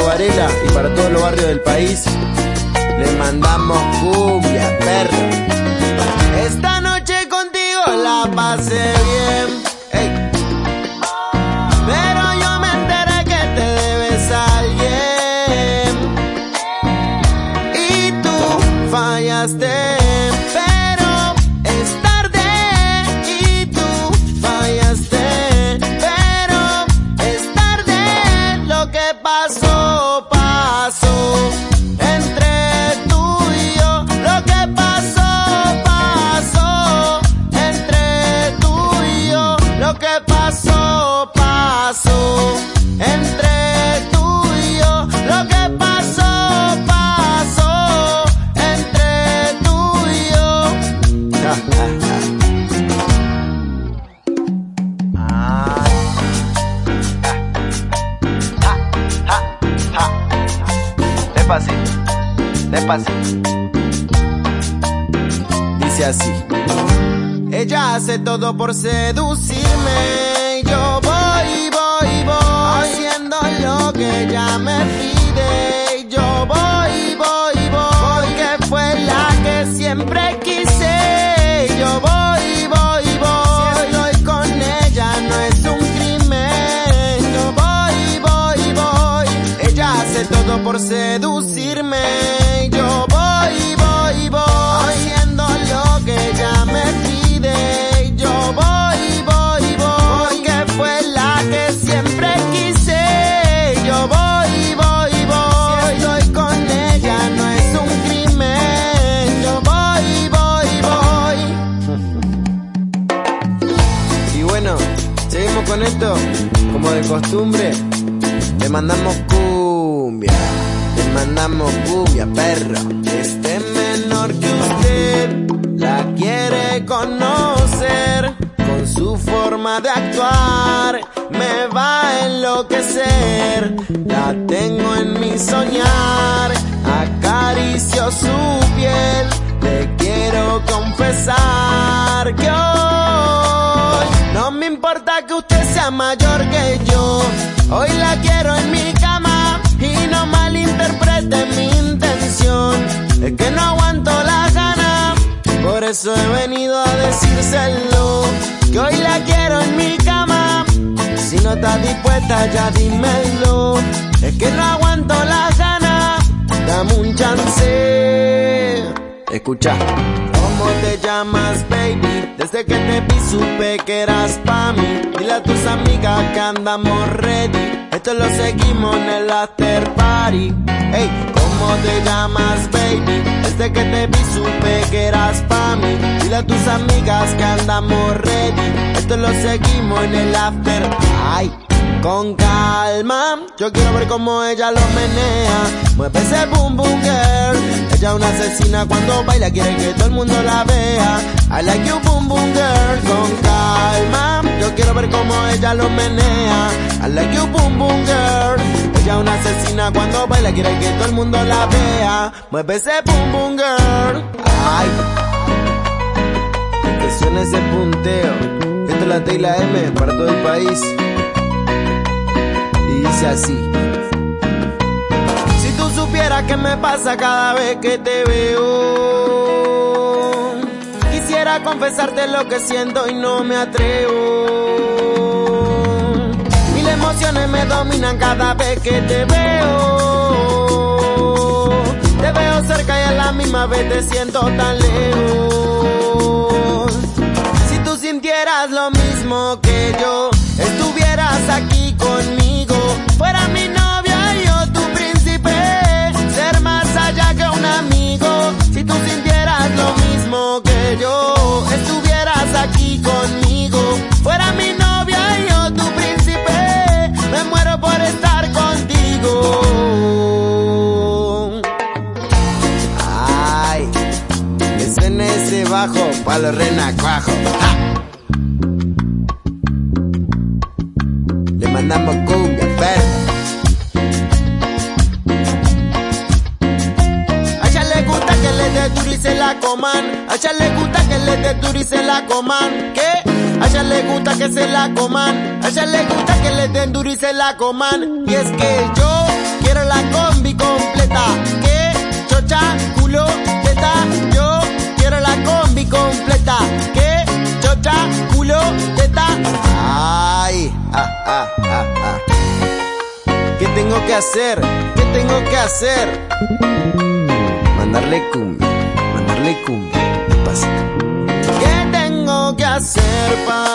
Varela y para todos los barrios del país. Le mandamos cumbia, perro. Esta noche contigo la pasé bien. Pero yo me enteré que te debes a alguien. Y tú fallaste. Despacito, despacito. Dice así. Ella hace todo por seducirme. Yo voy, voy, voy. Haciendo lo que ella me todo por seducirme. Yo voy, voy, voy. Haciendo lo que ella me pide. Yo voy, voy, voy. Porque fue la que siempre quise. Yo voy, voy, voy. Si estoy con ella no es un crimen. Yo voy, voy, voy. Y bueno, seguimos con esto. Como de costumbre, le mandamos cumbia. Le mandamos cumbia, perro. Este menor que usted la quiere conocer. Con su forma de actuar, me va a enloquecer. La tengo en mi soñar. Acaricio su piel. Le quiero confesar que hoy no me importa que usted sea mayor que yo. Hoy la quiero en mi malinterprete mi intención. Es que no aguanto la gana, por eso he venido a decírselo. Que hoy la quiero en mi cama. Si no estás dispuesta, ya dímelo. Es que no aguanto la gana, dame un chance. Escucha. ¿Cómo te llamas, baby? Desde que te vi supe que eras pa' mí. Dile a tus amigas que andamos ready. Esto lo seguimos en el after party. Hey, ¿cómo te llamas, baby? Desde que te vi supe que eras pa' mí. Dile a tus amigas que andamos ready. Esto lo seguimos en el after. Ay. Con calma, yo quiero ver cómo ella lo menea. Mueve ese boom boom girl. Ella es una asesina cuando baila, quiere que todo el mundo la vea. I like you boom boom girl. Con calma, yo quiero ver cómo ella lo menea. I like you boom boom girl. Ella es una asesina cuando baila, quiere que todo el mundo la vea. Mueve ese boom boom girl. Ay. Que suene ese punteo. Esto es la T y la M para todo el país y dice así. Si tú supieras qué me pasa cada vez que te veo, quisiera confesarte lo que siento y no me atrevo. Me dominan cada vez que te veo. Te veo cerca y a la misma vez te siento tan lejos. Si tú sintieras lo mismo que yo, pa' los renacuajos. ¡Ja! Le mandamos cumbia, perro. A le gusta que le dé duro y se la coman. A ella le gusta que le dé duro y se la coman. ¿Qué? A ella le gusta que se la coman. A ella le gusta que le den duro y se la coman. Y es que yo quiero la combi completa. ¿Qué? Chocha, completa. ¿Qué? Chocha, culo, teta. Ay, ah, ah, ah, ah. ¿Qué tengo que hacer? ¿Qué tengo que hacer? Mandarle cumbia, mandarle cumbia, pasito. ¿Qué tengo que hacer para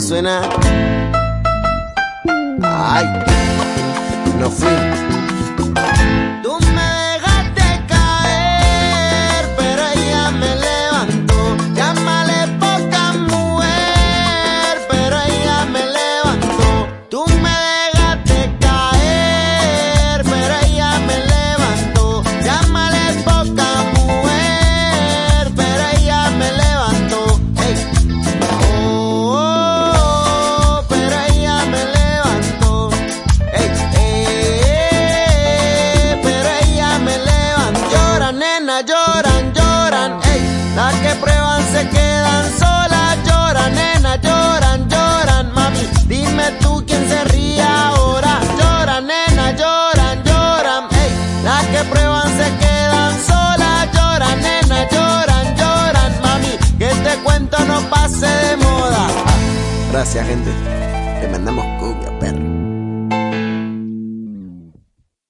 suena. Ay, no fui. prueban, se quedan solas, lloran, nena, lloran, lloran, mami, que este cuento no pase de moda. Ah, gracias, gente, que mandamos cumbia, perro.